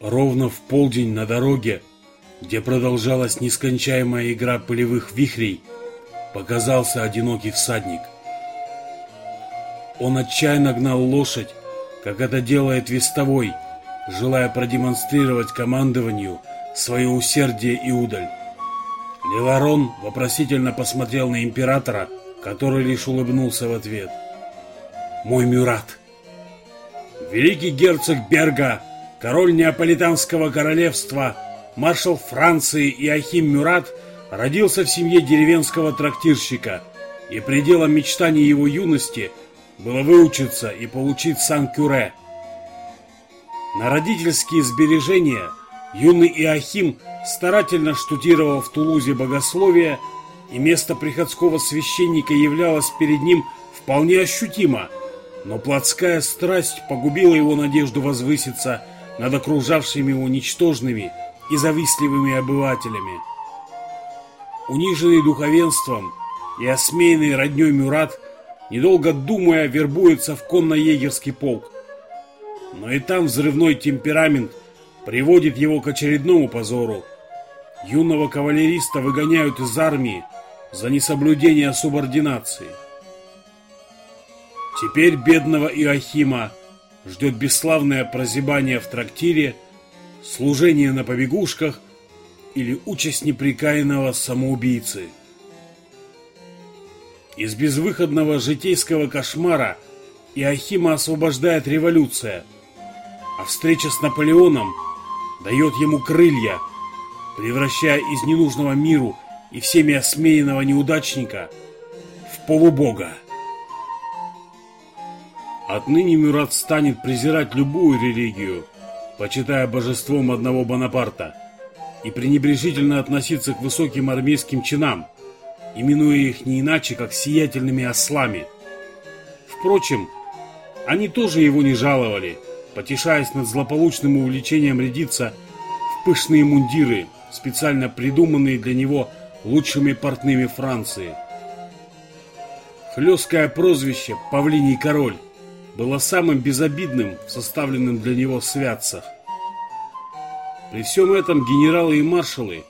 Ровно в полдень на дороге, где продолжалась нескончаемая игра пылевых вихрей, показался одинокий всадник. Он отчаянно гнал лошадь, как это делает вестовой, желая продемонстрировать командованию свое усердие и удаль. Леварон вопросительно посмотрел на императора, который лишь улыбнулся в ответ. «Мой Мюрат!» Великий герцог Берга король Неаполитанского королевства, маршал Франции Иохим Мюрат родился в семье деревенского трактирщика, и пределом мечтаний его юности было выучиться и получить сан-кюре. На родительские сбережения юный Иохим старательно штудировал в Тулузе богословие, и место приходского священника являлось перед ним вполне ощутимо, но плотская страсть погубила его надежду возвыситься – над окружавшими его ничтожными и завистливыми обывателями. Униженный духовенством и осмеянный родней Мюрат, недолго думая, вербуется в конно-егерский полк. Но и там взрывной темперамент приводит его к очередному позору. Юного кавалериста выгоняют из армии за несоблюдение субординации. Теперь бедного Иохима ждет бесславное прозябание в трактире, служение на побегушках или участь неприкаянного самоубийцы. Из безвыходного житейского кошмара Иохима освобождает революция, а встреча с Наполеоном дает ему крылья, превращая из ненужного миру и всеми осмеянного неудачника в полубога. Отныне Мюрат станет презирать любую религию, почитая божеством одного Бонапарта, и пренебрежительно относиться к высоким армейским чинам, именуя их не иначе, как сиятельными ослами. Впрочем, они тоже его не жаловали, потешаясь над злополучным увлечением рядиться в пышные мундиры, специально придуманные для него лучшими портными Франции. Хлесткое прозвище «Павлиний король» было самым безобидным в составленном для него святцах. При всем этом генералы и маршалы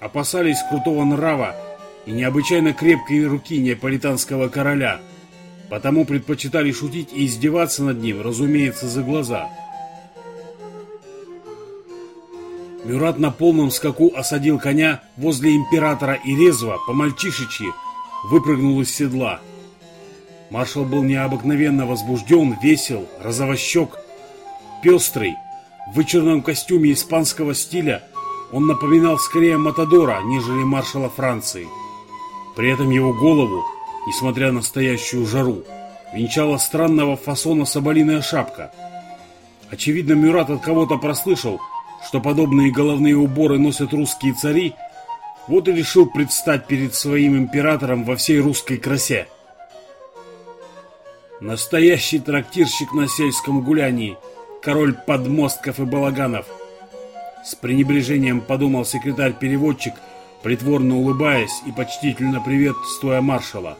опасались крутого нрава и необычайно крепкой руки неаполитанского короля, потому предпочитали шутить и издеваться над ним, разумеется, за глаза. Мюрат на полном скаку осадил коня возле императора и резво, по-мальчишечьи, выпрыгнул из седла – Маршал был необыкновенно возбужден, весел, розовощек, пестрый. В вычурном костюме испанского стиля он напоминал скорее Матадора, нежели маршала Франции. При этом его голову, несмотря на настоящую жару, венчала странного фасона соболиная шапка. Очевидно, Мюрат от кого-то прослышал, что подобные головные уборы носят русские цари, вот и решил предстать перед своим императором во всей русской красе. Настоящий трактирщик на сельском гулянии, король подмостков и балаганов. С пренебрежением подумал секретарь-переводчик, притворно улыбаясь и почтительно приветствуя маршала.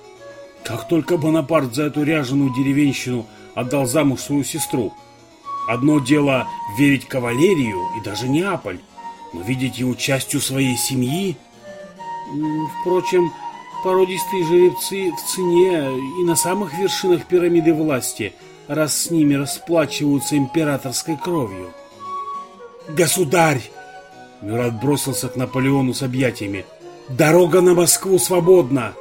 Как только Бонапарт за эту ряженую деревенщину отдал замуж свою сестру. Одно дело верить кавалерию и даже Неаполь, но видеть его частью своей семьи... Впрочем, Породистые жеребцы в цене и на самых вершинах пирамиды власти, раз с ними расплачиваются императорской кровью. «Государь!» Мюрат бросился к Наполеону с объятиями. «Дорога на Москву свободна!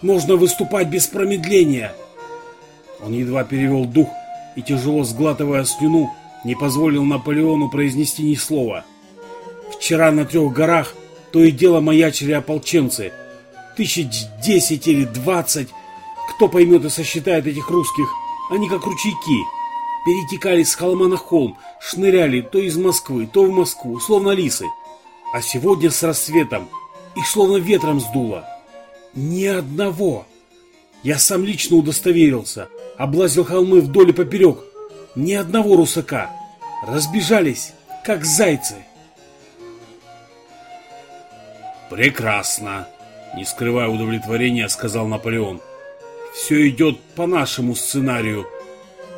Нужно выступать без промедления!» Он едва перевел дух и, тяжело сглатывая слюну, не позволил Наполеону произнести ни слова. Вчера на трех горах то и дело маячили ополченцы – тысяч десять или двадцать, кто поймет и сосчитает этих русских, они как ручейки, перетекали с холма на холм, шныряли то из Москвы, то в Москву, словно лисы. А сегодня с рассветом их словно ветром сдуло. Ни одного. Я сам лично удостоверился, облазил холмы вдоль и поперек. Ни одного русака. Разбежались, как зайцы. Прекрасно, не скрывая удовлетворения, сказал Наполеон. Все идет по нашему сценарию.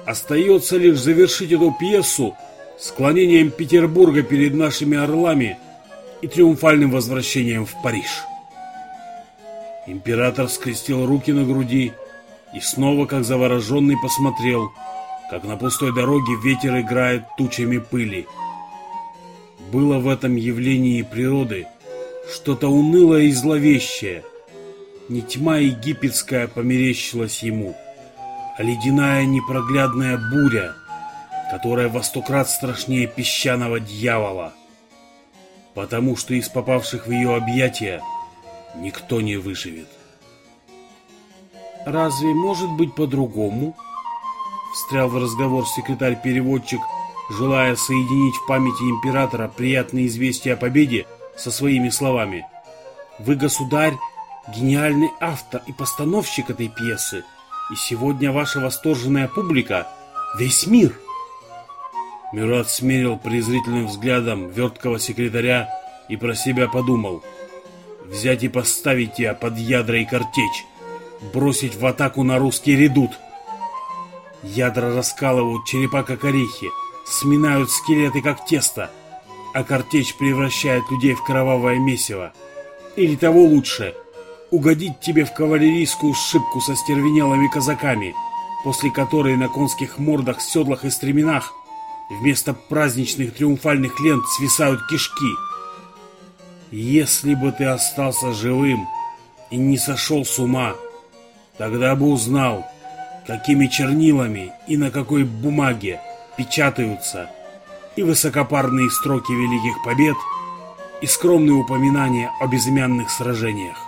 Остается лишь завершить эту пьесу склонением Петербурга перед нашими орлами и триумфальным возвращением в Париж. Император скрестил руки на груди и снова, как завороженный, посмотрел, как на пустой дороге ветер играет тучами пыли. Было в этом явлении природы что-то унылое и зловещее. Не тьма египетская померещилась ему, а ледяная непроглядная буря, которая во сто крат страшнее песчаного дьявола. Потому что из попавших в ее объятия никто не выживет. «Разве может быть по-другому?» Встрял в разговор секретарь-переводчик, желая соединить в памяти императора приятные известия о победе со своими словами. «Вы, государь, гениальный автор и постановщик этой пьесы, и сегодня ваша восторженная публика — весь мир!» Мюрат смерил презрительным взглядом верткого секретаря и про себя подумал. «Взять и поставить тебя под ядра и картечь, бросить в атаку на русский редут!» Ядра раскалывают черепа, как орехи, сминают скелеты, как тесто — а картечь превращает людей в кровавое месиво. Или того лучше, угодить тебе в кавалерийскую шибку со стервенелыми казаками, после которой на конских мордах, седлах и стременах вместо праздничных триумфальных лент свисают кишки. Если бы ты остался живым и не сошел с ума, тогда бы узнал, какими чернилами и на какой бумаге печатаются и высокопарные строки великих побед, и скромные упоминания о безымянных сражениях.